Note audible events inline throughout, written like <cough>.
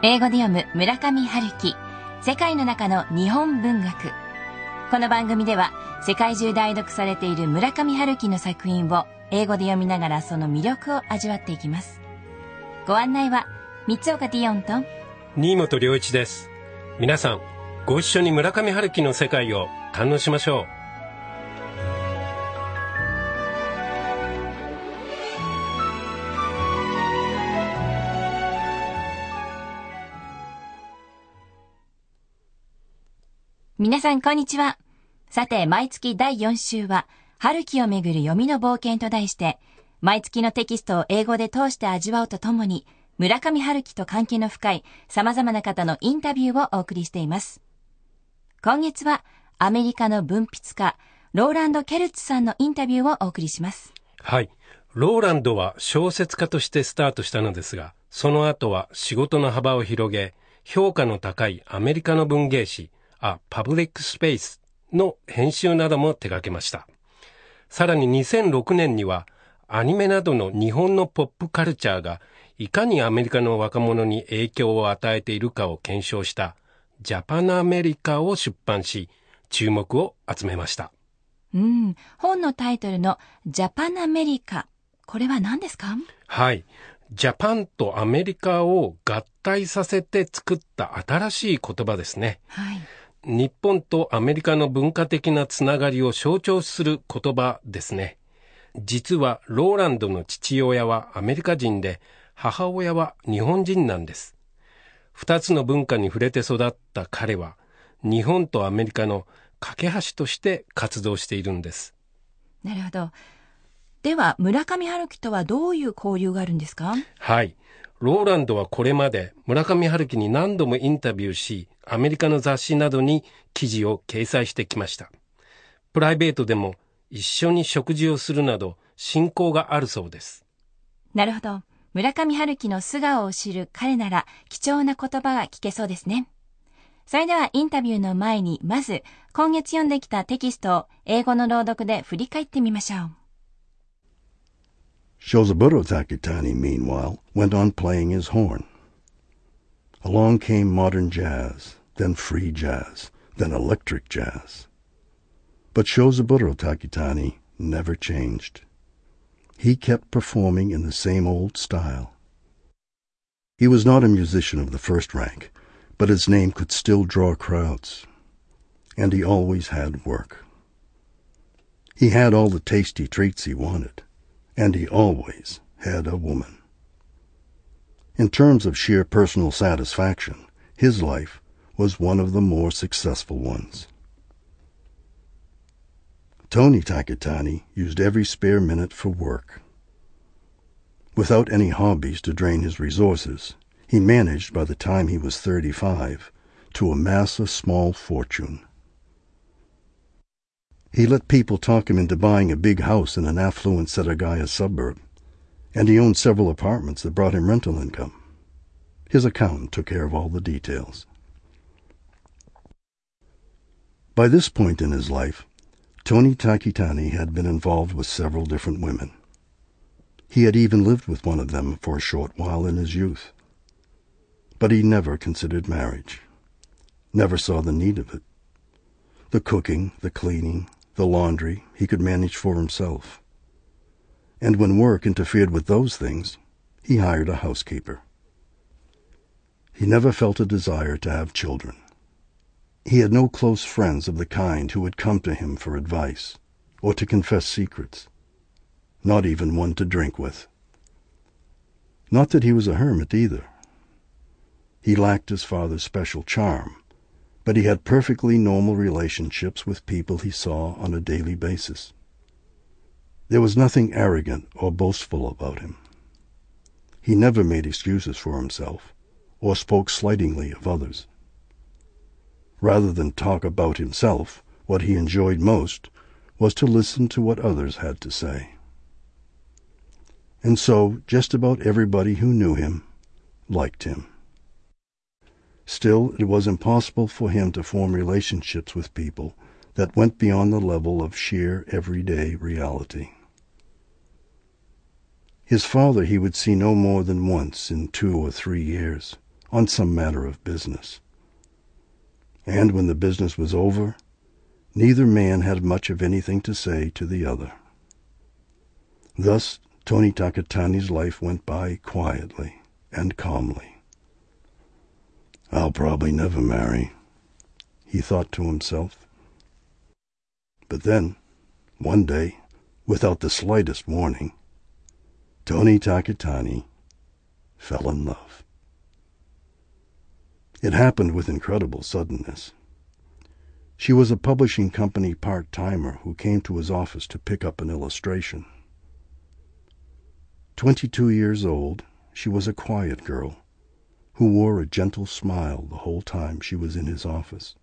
英語で読む村上春樹世界の中の日本文学。この番組では世界中で愛読されている村上春樹の作品を英語で読みながらその魅力を味わっていきます。ご案内は三岡ディオンと新本良一です。皆さんご一緒に村上春樹の世界を堪能しましょう。皆さんこんにちは。さて、毎月第4週は、春樹をめぐる読みの冒険と題して、毎月のテキストを英語で通して味わうとともに、村上春樹と関係の深い様々な方のインタビューをお送りしています。今月は、アメリカの文筆家、ローランド・ケルツさんのインタビューをお送りします。はい。ローランドは小説家としてスタートしたのですが、その後は仕事の幅を広げ、評価の高いアメリカの文芸誌、あ、パブリックスペースの編集なども手掛けました。さらに2006年には、アニメなどの日本のポップカルチャーがいかにアメリカの若者に影響を与えているかを検証したジャパンアメリカを出版し、注目を集めました。うん、本のタイトルのジャパンアメリカ、これは何ですか？はい。ジャパンとアメリカを合体させて作った新しい言葉ですね。はい。日本とアメリカの文化的なつながりを象徴する言葉ですね。実はローランドの父親はアメリカ人で母親は日本人なんです。二つの文化に触れて育った彼は日本とアメリカの架け橋として活動しているんです。なるほど。では村上春樹とはどういう交流があるんですか？はい。ローランドはこれまで村上春樹に何度もインタビューし、アメリカの雑誌などに記事を掲載してきました。プライベートでも一緒に食事をするなど親交があるそうです。なるほど。村上春樹の素顔を知る彼なら貴重な言葉が聞けそうですね。それではインタビューの前に、まず今月読んできたテキストを英語の朗読で振り返ってみましょう。Shozaburo Takitani, meanwhile, went on playing his horn. Along came modern jazz, then free jazz, then electric jazz. But Shozaburo Takitani never changed. He kept performing in the same old style. He was not a musician of the first rank, but his name could still draw crowds. And he always had work. He had all the tasty treats he wanted and he always had a woman. In terms of sheer personal satisfaction, his life was one of the more successful ones. Tony Takitani used every spare minute for work. Without any hobbies to drain his resources, he managed by the time he was 35 to amass a small fortune. He let people talk him into buying a big house in an affluent Setagaya suburb, and he owned several apartments that brought him rental income. His accountant took care of all the details. By this point in his life, Tony Takitani had been involved with several different women. He had even lived with one of them for a short while in his youth. But he never considered marriage, never saw the need of it. The cooking, the cleaning, the laundry he could manage for himself. And when work interfered with those things, he hired a housekeeper. He never felt a desire to have children. He had no close friends of the kind who would come to him for advice or to confess secrets, not even one to drink with. Not that he was a hermit either. He lacked his father's special charm, but he had perfectly normal relationships with people he saw on a daily basis. There was nothing arrogant or boastful about him. He never made excuses for himself or spoke slightingly of others. Rather than talk about himself, what he enjoyed most was to listen to what others had to say. And so just about everybody who knew him liked him. Still, it was impossible for him to form relationships with people that went beyond the level of sheer everyday reality. His father he would see no more than once in two or three years, on some matter of business. And when the business was over, neither man had much of anything to say to the other. Thus Tony Takatani's life went by quietly and calmly. I'll probably never marry, he thought to himself. But then, one day, without the slightest warning, Tony Takatani fell in love. It happened with incredible suddenness. She was a publishing company part-timer who came to his office to pick up an illustration. Twenty-two years old, she was a quiet girl who wore a gentle smile the whole time she was in his office.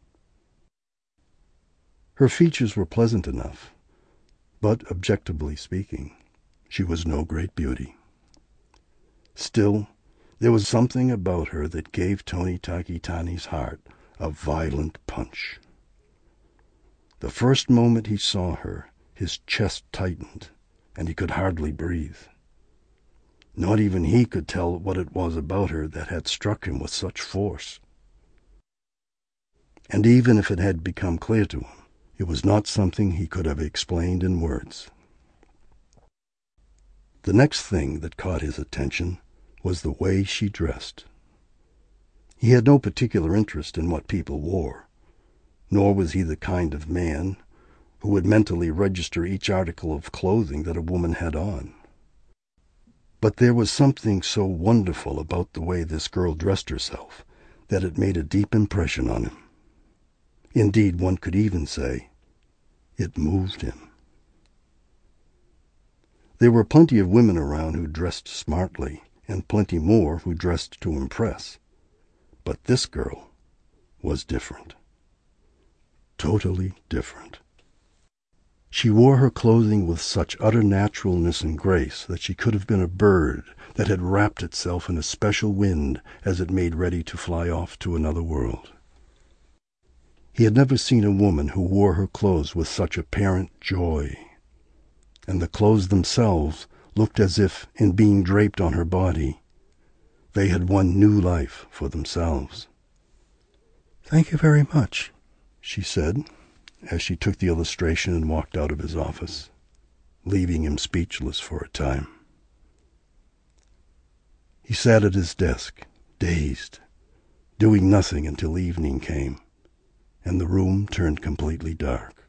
Her features were pleasant enough, but objectively speaking, she was no great beauty. Still, there was something about her that gave Tony Takitani's heart a violent punch. The first moment he saw her, his chest tightened, and he could hardly breathe. Not even he could tell what it was about her that had struck him with such force. And even if it had become clear to him, it was not something he could have explained in words. The next thing that caught his attention was the way she dressed. He had no particular interest in what people wore, nor was he the kind of man who would mentally register each article of clothing that a woman had on. But there was something so wonderful about the way this girl dressed herself that it made a deep impression on him. Indeed, one could even say it moved him. There were plenty of women around who dressed smartly, and plenty more who dressed to impress. But this girl was different. Totally different. She wore her clothing with such utter naturalness and grace that she could have been a bird that had wrapped itself in a special wind as it made ready to fly off to another world. He had never seen a woman who wore her clothes with such apparent joy, and the clothes themselves looked as if, in being draped on her body, they had won new life for themselves. Thank you very much, she said, as she took the illustration and walked out of his office, leaving him speechless for a time. He sat at his desk, dazed, doing nothing until evening came, and the room turned completely dark.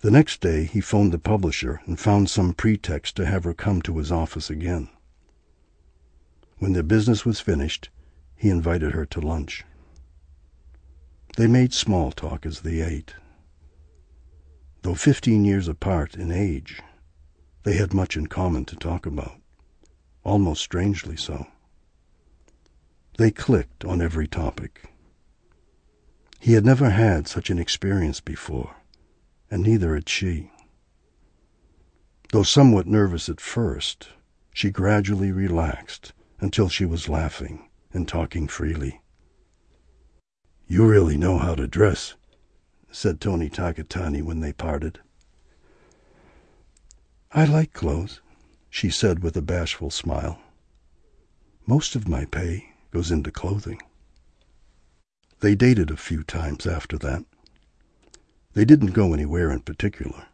The next day he phoned the publisher and found some pretext to have her come to his office again. When their business was finished, he invited her to lunch. They made small talk as they ate. Though fifteen years apart in age, they had much in common to talk about, almost strangely so. They clicked on every topic. He had never had such an experience before, and neither had she. Though somewhat nervous at first, she gradually relaxed until she was laughing and talking freely. You really know how to dress, said Tony Takatani when they parted. I like clothes, she said with a bashful smile. Most of my pay goes into clothing. They dated a few times after that. They didn't go anywhere in particular,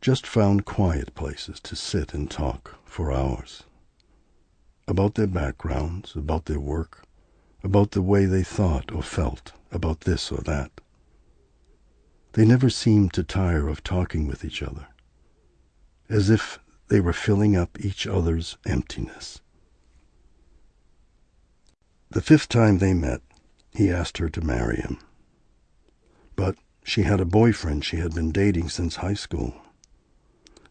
just found quiet places to sit and talk for hours. About their backgrounds, about their work, about the way they thought or felt about this or that. They never seemed to tire of talking with each other, as if they were filling up each other's emptiness. The fifth time they met, he asked her to marry him. But she had a boyfriend she had been dating since high school.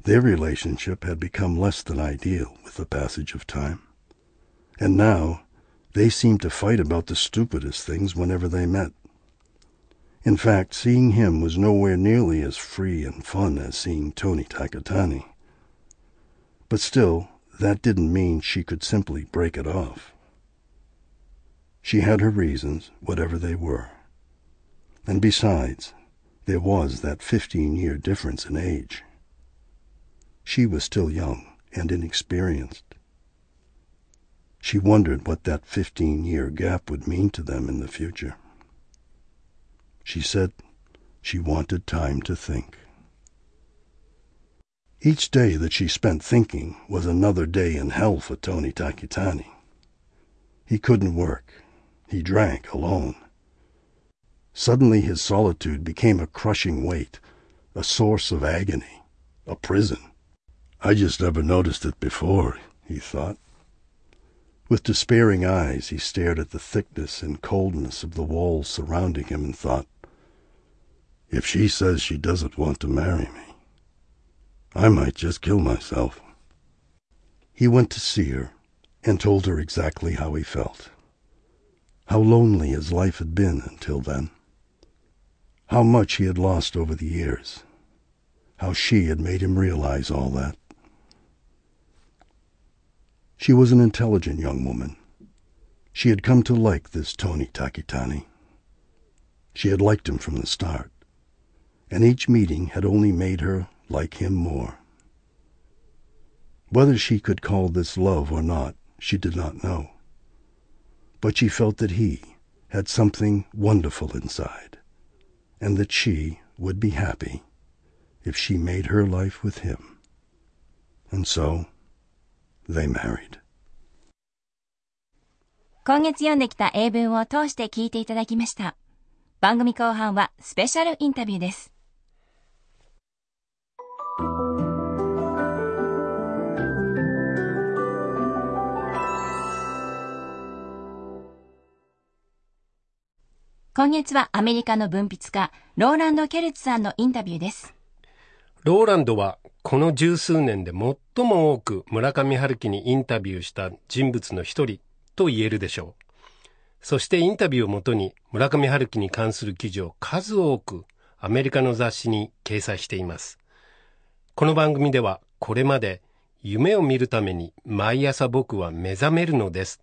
Their relationship had become less than ideal with the passage of time. And now they seemed to fight about the stupidest things whenever they met. In fact, seeing him was nowhere nearly as free and fun as seeing Tony Takatani. But still, that didn't mean she could simply break it off. She had her reasons, whatever they were. And besides, there was that fifteen-year difference in age. She was still young and inexperienced. She wondered what that 15 year gap would mean to them in the future. She said she wanted time to think. Each day that she spent thinking was another day in hell for Tony Takitani. He couldn't work. He drank alone. Suddenly his solitude became a crushing weight, a source of agony, a prison. I just never noticed it before, he thought. With despairing eyes he stared at the thickness and coldness of the walls surrounding him and thought, if she says she doesn't want to marry me, I might just kill myself. He went to see her and told her exactly how he felt, how lonely his life had been until then, how much he had lost over the years, how she had made him realize all that. She was an intelligent young woman. She had come to like this Tony Takitani. She had liked him from the start, and each meeting had only made her like him more. Whether she could call this love or not, she did not know. But she felt that he had something wonderful inside, and that she would be happy if she made her life with him. And so, they married. 今月読んできた英文を通して聞いていただきました。番組後半はスペシャルインタビューです。今月はアメリカの文筆家、ローランド・ケルツさんのインタビューです。ローランドはこの十数年で最も多く村上春樹にインタビューした人物の一人と言えるでしょう。そしてインタビューをもとに村上春樹に関する記事を数多くアメリカの雑誌に掲載しています。この番組ではこれまで夢を見るために毎朝僕は目覚めるのです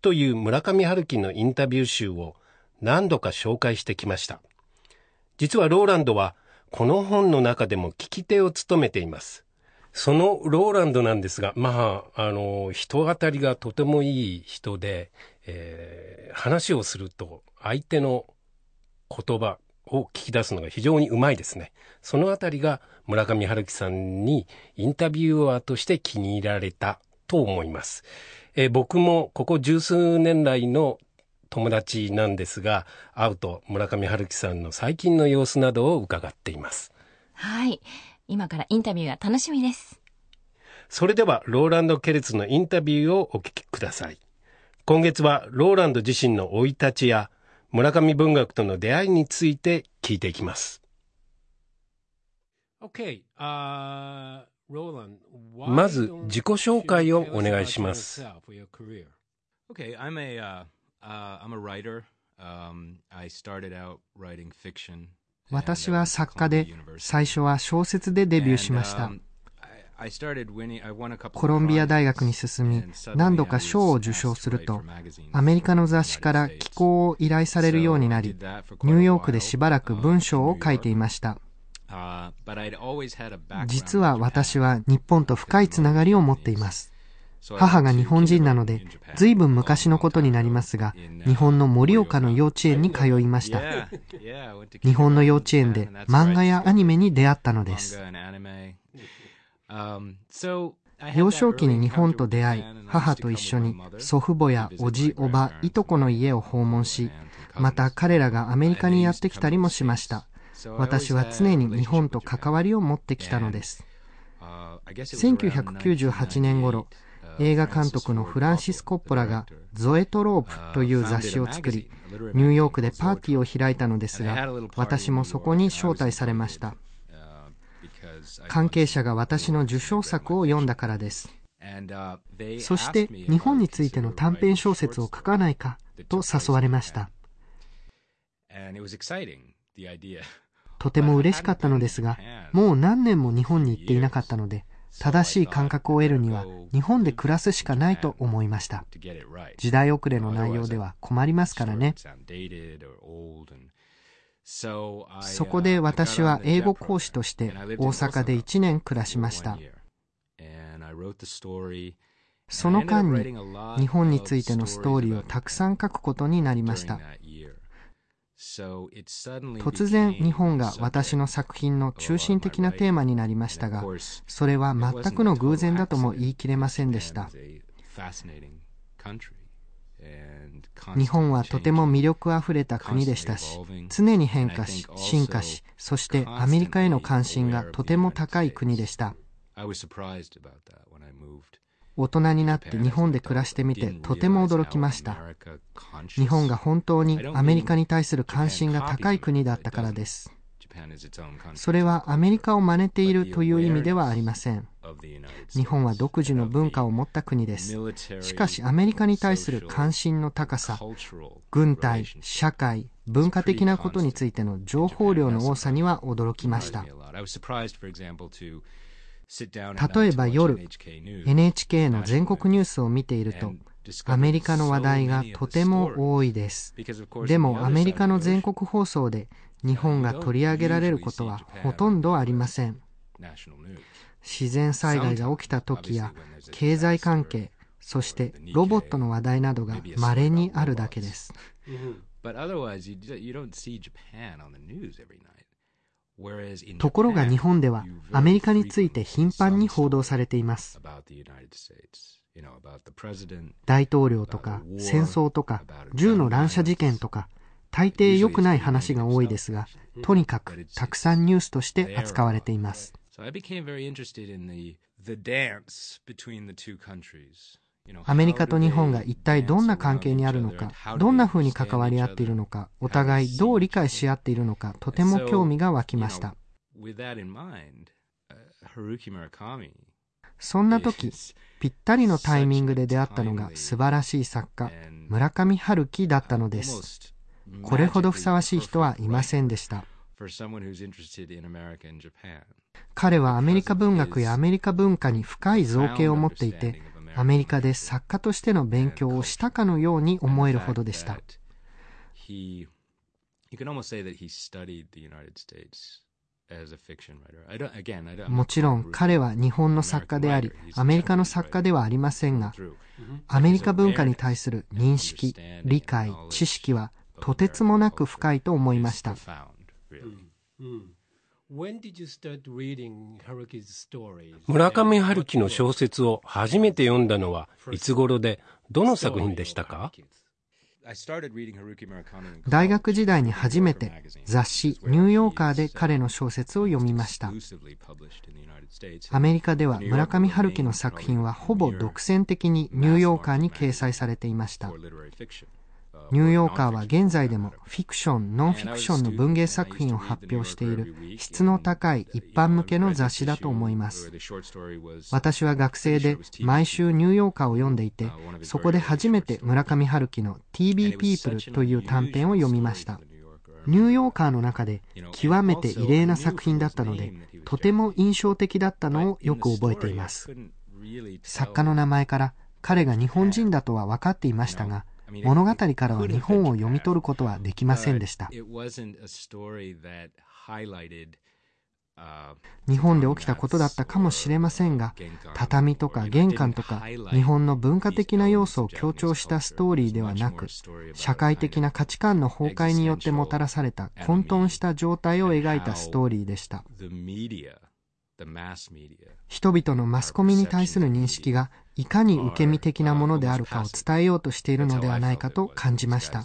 という村上春樹のインタビュー集を何度か紹介してきました。実はローランドはこの本の中でも聞き手を務めています。そのローランドなんですが、まあ、あの、人当たりがとてもいい人で、えー、話をすると相手の言葉を聞き出すのが非常にうまいですね。そのあたりが村上春樹さんにインタビュアーとして気に入られたと思います。えー、僕もここ十数年来の友達なんですが、会うと村上春樹さんの最近の様子などを伺っています。はい。今からインタビューが楽しみです。それでは、ローランド・ケレツのインタビューをお聞きください。今月は、ローランド自身の生い立ちや、村上文学との出会いについて聞いていきます。Okay, uh, Roland, まず、自己紹介をお願いします。Okay, I'm a, uh, Uh, I'm a writer. Um, I started out writing fiction. 私は作家で、最初は小説でデビューしました。コロンビア大学に進み、何度か賞を受賞すると、アメリカの雑誌から寄稿を依頼されるようになり、ニューヨークでしばらく文章を書いていました。実は私は日本と深いつながりを持っています。母が日本人なので、ずいぶん昔のことになりますが、日本の盛岡の幼稚園に通いました。日本の幼稚園で漫画やアニメに出会ったのです。幼少期に日本と出会い、母と一緒に祖父母やおじ、おば、いとこの家を訪問し、また彼らがアメリカにやってきたりもしました。私は常に日本と関わりを持ってきたのです。1998年頃、映画監督のフランシス・コッポラがゾエトロープという雑誌を作り、ニューヨークでパーティーを開いたのですが、私もそこに招待されました。関係者が私の受賞作を読んだからです。そして日本についての短編小説を書かないかと誘われました。とても嬉しかったのですが、もう何年も日本に行っていなかったので、正しい感覚を得るには日本で暮らすしかないと思いました。時代遅れの内容では困りますからね。そこで私は英語講師として大阪で1年暮らしました。その間に日本についてのストーリーをたくさん書くことになりました。突然日本が私の作品の中心的なテーマになりましたが、それは全くの偶然だとも言い切れませんでした。日本はとても魅力あふれた国でしたし、常に変化し、進化し、そしてアメリカへの関心がとても高い国でした。大人になって日本で暮らしてみてとても驚きました。日本が本当にアメリカに対する関心が高い国だったからです。それはアメリカを真似ているという意味ではありません。日本は独自の文化を持った国です。しかしアメリカに対する関心の高さ、軍隊、社会、文化的なことについての情報量の多さには驚きました。例えば夜、NHK の全国ニュースを見ていると、アメリカの話題がとても多いです。でもアメリカの全国放送で日本が取り上げられることはほとんどありません。自然災害が起きた時や経済関係、そしてロボットの話題などが稀にあるだけです。ところが日本ではアメリカについて頻繁に報道されています。大統領とか戦争とか銃の乱射事件とか大抵良くない話が多いですが、とにかくたくさんニュースとして扱われています。アメリカと日本が一体どんな関係にあるのか、どんな風に関わり合っているのか、お互いどう理解し合っているのか、とても興味が湧きました。そんな時、ぴったりのタイミングで出会ったのが素晴らしい作家、村上春樹だったのです。これほどふさわしい人はいませんでした。彼はアメリカ文学やアメリカ文化に深い造形を持っていて、アメリカで作家としての勉強をしたかのように思えるほどでした。もちろん彼は日本の作家であり、アメリカの作家ではありませんが、アメリカ文化に対する認識、理解、知識はとてつもなく深いと思いました。村上春樹の小説を初めて読んだのはいつ頃でどの作品でしたか？大学時代に初めて雑誌ニューヨーカーで彼の小説を読みました。アメリカでは村上春樹の作品はほぼ独占的にニューヨーカーに掲載されていましたニューヨーカーは現在でもフィクション、ノンフィクションの文芸作品を発表している質の高い一般向けの雑誌だと思います。私は学生で毎週ニューヨーカーを読んでいて、そこで初めて村上春樹の TB ピープルという短編を読みました。ニューヨーカーの中で極めて異例な作品だったので、とても印象的だったのをよく覚えています。作家の名前から彼が日本人だとは分かっていましたが、物語からは日本を読み取ることはできませんでした。日本で起きたことだったかもしれませんが、畳とか玄関とか日本の文化的な要素を強調したストーリーではなく、社会的な価値観の崩壊によってもたらされた混沌した状態を描いたストーリーでした。人々のマスコミに対する認識がいかに受け身的なものであるかを伝えようとしているのではないかと感じました。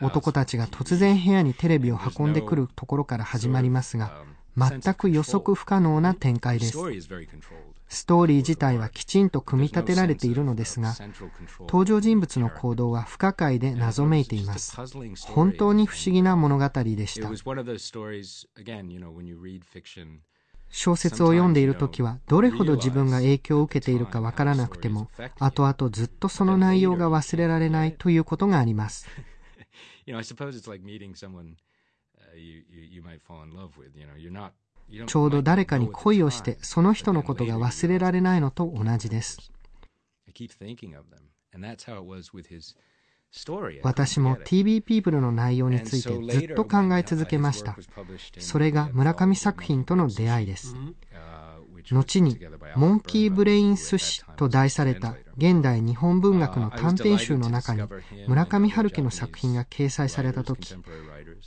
男たちが突然部屋にテレビを運んでくるところから始まりますが、全く予測不可能な展開です。ストーリー自体はきちんと組み立てられているのですが、登場人物の行動は不可解で謎めいています。本当に不思議な物語でした。小説を読んでいる時はどれほど自分が影響を受けているかわからなくても後々ずっとその内容が忘れられないということがありますちょうど誰かに恋をしてその人のことが忘れられないのと同じです。私も TV ピープルの内容についてずっと考え続けました。それが村上作品との出会いです。後にモンキーブレイン寿司と題された現代日本文学の短編集の中に村上春樹の作品が掲載された時、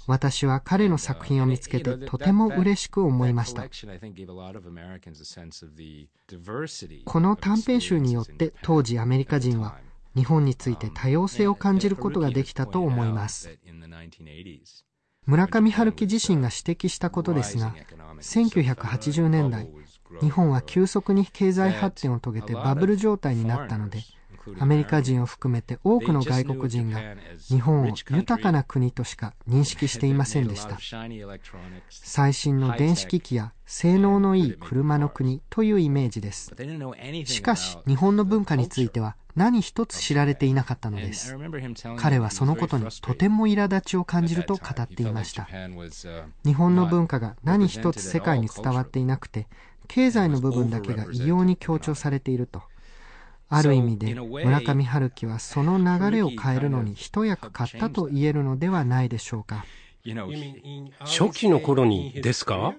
私は彼の作品を見つけてとても嬉しく思いました。この短編集によって当時アメリカ人は日本について多様性を感じることができたと思います。村上春樹自身が指摘したことですが、1980年代、日本は急速に経済発展を遂げてバブル状態になったので、アメリカ人を含めて多くの外国人が日本を豊かな国としか認識していませんでした。最新の電子機器や性能のいい車の国というイメージです。しかし、日本の文化については何一つ知られていなかったのです。彼はそのことにとても苛立ちを感じると語っていました。日本の文化が何一つ世界に伝わっていなくて、経済の部分だけが異様に強調されていると。ある意味で村上春樹はその流れを変えるのに一役買ったと言えるのではないでしょうか。初期の頃にですか？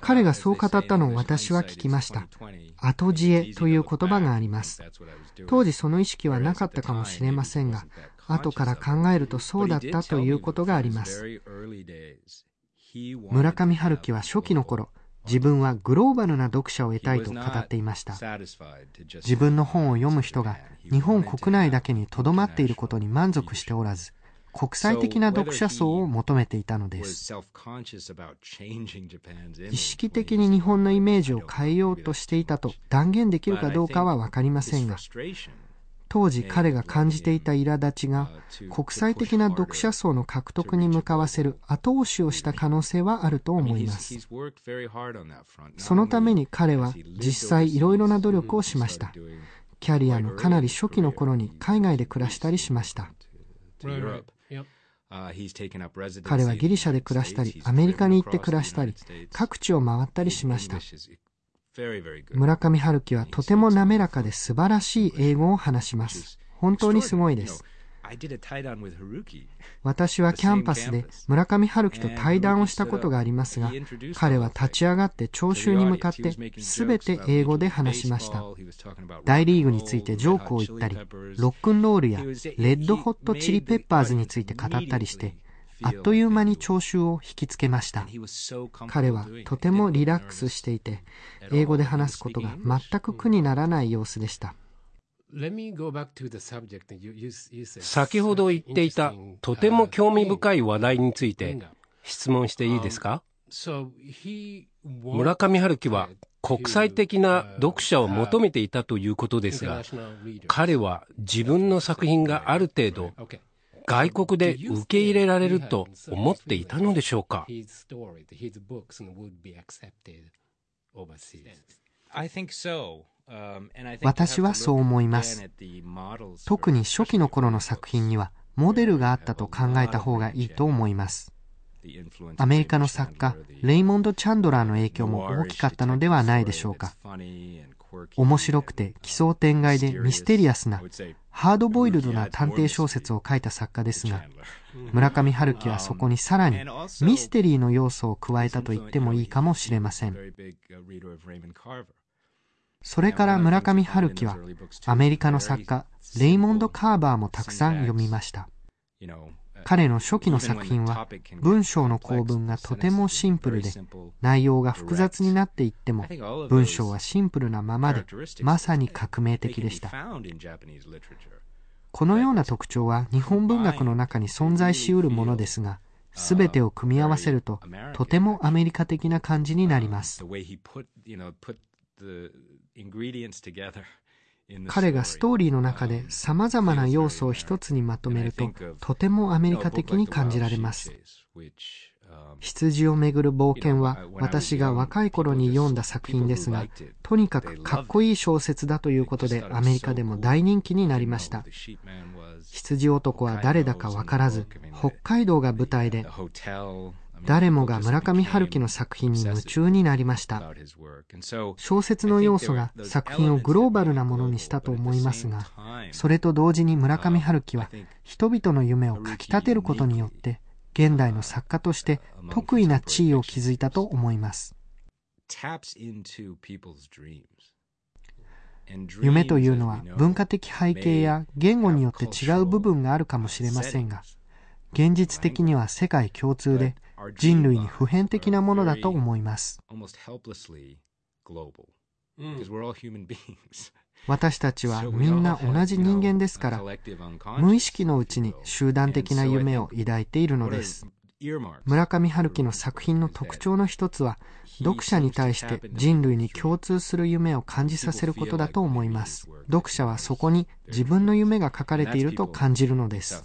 彼がそう語ったのを私は聞きました。後知恵という言葉があります。当時その意識はなかったかもしれませんが、後から考えるとそうだったということがあります。村上春樹は初期の頃、自分はグローバルな読者を得たいと語っていました。自分の本を読む人が日本国内だけにとどまっていることに満足しておらず、国際的な読者層を求めていたのです。意識的に日本のイメージを変えようとしていたと断言できるかどうかはわかりませんが、当時彼が感じていた苛立ちが国際的な読者層の獲得に向かわせる後押しをした可能性はあると思います。そのために彼は実際いろいろな努力をしました。キャリアのかなり初期の頃に海外で暮らしたりしました。彼はギリシャで暮らしたり、アメリカに行って暮らしたり、各地を回ったりしました。村上春樹はとても滑らかで素晴らしい英語を話します。本当にすごいです。私はキャンパスで村上春樹と対談をしたことがありますが、彼は立ち上がって聴衆に向かって全て英語で話しました。大リーグについてジョークを言ったり、ロックンロールやレッドホットチリペッパーズについて語ったりして、あっという間に聴衆を引きつけました。彼はとてもリラックスしていて、英語で話すことが全く苦にならない様子でした。先ほど言っていたとても興味深い話題について質問していいですか？村上春樹は国際的な読者を求めていたということですが彼は自分の作品がある程度外国で受け入れられると思っていたのでしょうか？私はそう思います。特に初期の頃の作品にはモデルがあったと考えた方がいいと思います。アメリカの作家、レイモンド・チャンドラーの影響も大きかったのではないでしょうか。面白くて奇想天外でミステリアスな、ハードボイルドな探偵小説を書いた作家ですが、村上春樹はそこにさらにミステリーの要素を加えたと言ってもいいかもしれません。それから村上春樹はアメリカの作家レイモンド・カーバーもたくさん読みました。彼の初期の作品は文章の構文がとてもシンプルで内容が複雑になっていっても文章はシンプルなままでまさに革命的でした。このような特徴は日本文学の中に存在しうるものですが全てを組み合わせるととてもアメリカ的な感じになります。彼がストーリーの中で様々な要素を一つにまとめると、とてもアメリカ的に感じられます。羊をめぐる冒険は私が若い頃に読んだ作品ですが、とにかくかっこいい小説だということでアメリカでも大人気になりました。羊男は誰だかわからず、北海道が舞台で、誰もが村上春樹の作品に夢中になりました。小説の要素が作品をグローバルなものにしたと思いますが、それと同時に村上春樹は人々の夢をかき立てることによって、現代の作家として得意な地位を築いたと思います。夢というのは文化的背景や言語によって違う部分があるかもしれませんが、現実的には世界共通で人類に普遍的なものだと思います。<laughs> <laughs> 私たちはみんな同じ人間ですから、無意識のうちに集団的な夢を抱いているのです。村上春樹の作品の特徴の一つは、読者に対して人類に共通する夢を感じさせることだと思います。読者はそこに自分の夢が書かれていると感じるのです。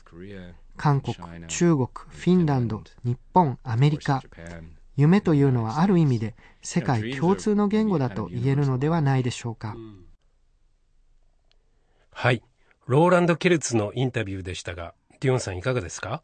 韓国、中国、フィンランド、日本、アメリカ。夢というのはある意味で世界共通の言語だと言えるのではないでしょうか。はい。ローランド・ケルツのインタビューでしたが、ディオンさんいかがですか？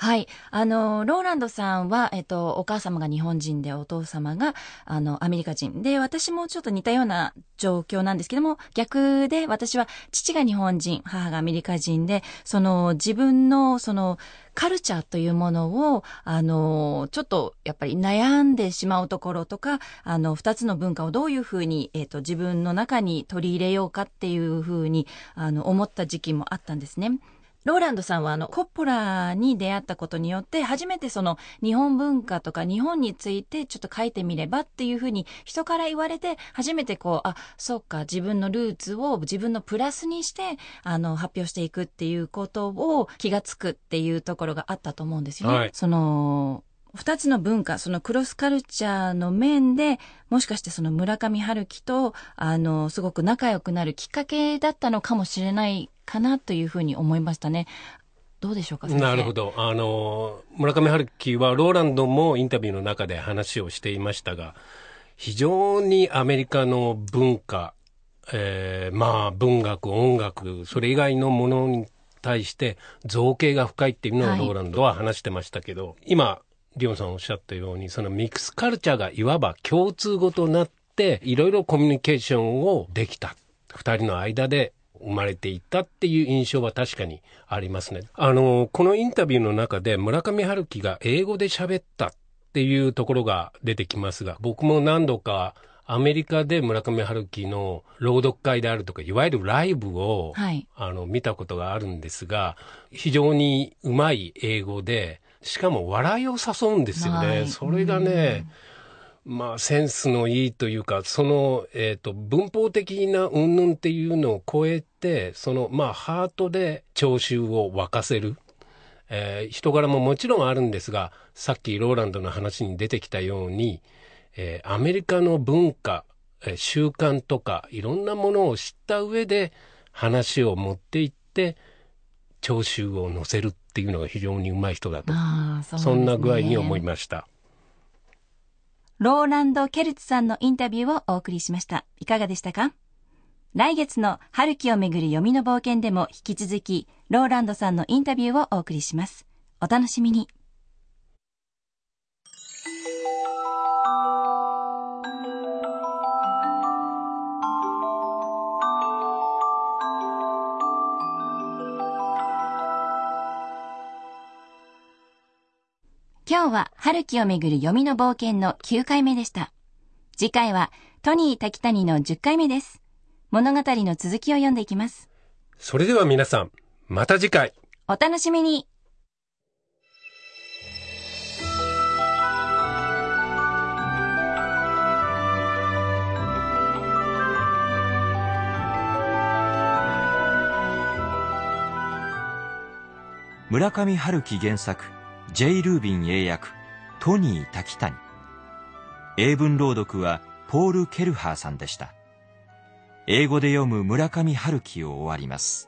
はい。あの、ローランドさんは、えっと、お母様が日本人で、お父様が、あの、アメリカ人。で、私もちょっと似たような状況なんですけども、逆で、私は父が日本人、母がアメリカ人で、その、自分の、その、カルチャーというものを、あの、ちょっとやっぱり悩んでしまうところとか、あの、二つの文化をどういうふうに、えっ、と、自分の中に取り入れようかっていうふうに、あの、思った時期もあったんですね。ローランドさんはあのコッポラに出会ったことによって初めてその日本文化とか日本についてちょっと書いてみればっていうふうに人から言われて初めてこうあそうか自分のルーツを自分のプラスにしてあの発表していくっていうことを気がつくっていうところがあったと思うんですよね。はい、その二つの文化、そのクロスカルチャーの面で、もしかしてその村上春樹と、あの、すごく仲良くなるきっかけだったのかもしれないかなというふうに思いましたね。どうでしょうかなるほど。あの、村上春樹はローランドもインタビューの中で話をしていましたが、非常にアメリカの文化、えー、まあ文学、音楽、それ以外のものに対して造形が深いっていうのをローランドは話してましたけど、はい、今、リオンさんおっしゃったように、そのミックスカルチャーがいわば共通語となって、いろいろコミュニケーションをできた。二人の間で生まれていったっていう印象は確かにありますね。あの、このインタビューの中で村上春樹が英語で喋ったっていうところが出てきますが、僕も何度かアメリカで村上春樹の朗読会であるとか、いわゆるライブを、はい、あの、見たことがあるんですが、非常にうまい英語で、しかも笑いを誘うんですよね。それがね、まあ、センスのいいというか、その、えっ、ー、と、文法的な云々っていうのを超えて、その、まあ、ハートで聴衆を沸かせる。えー、人柄ももちろんあるんですが、さっきローランドの話に出てきたように、えー、アメリカの文化、えー、習慣とか、いろんなものを知った上で、話を持っていって、聴衆を乗せるっていうのが非常にうまい人だと。そね、そんな具合に思いました。ローランド・ケルツさんのインタビューをお送りしました。いかがでしたか？来月の春樹をめぐる読みの冒険でも引き続き、ローランドさんのインタビューをお送りします。お楽しみに。今日は春樹をめぐる読みの冒険の9回目でした。次回はトニー滝谷の10回目です。物語の続きを読んでいきます。それでは皆さん、また次回。お楽しみに。村上春樹原作 J. ルービン英訳トニー滝谷英文朗読はポール・ケルハーさんでした英語で読む村上春樹を終わります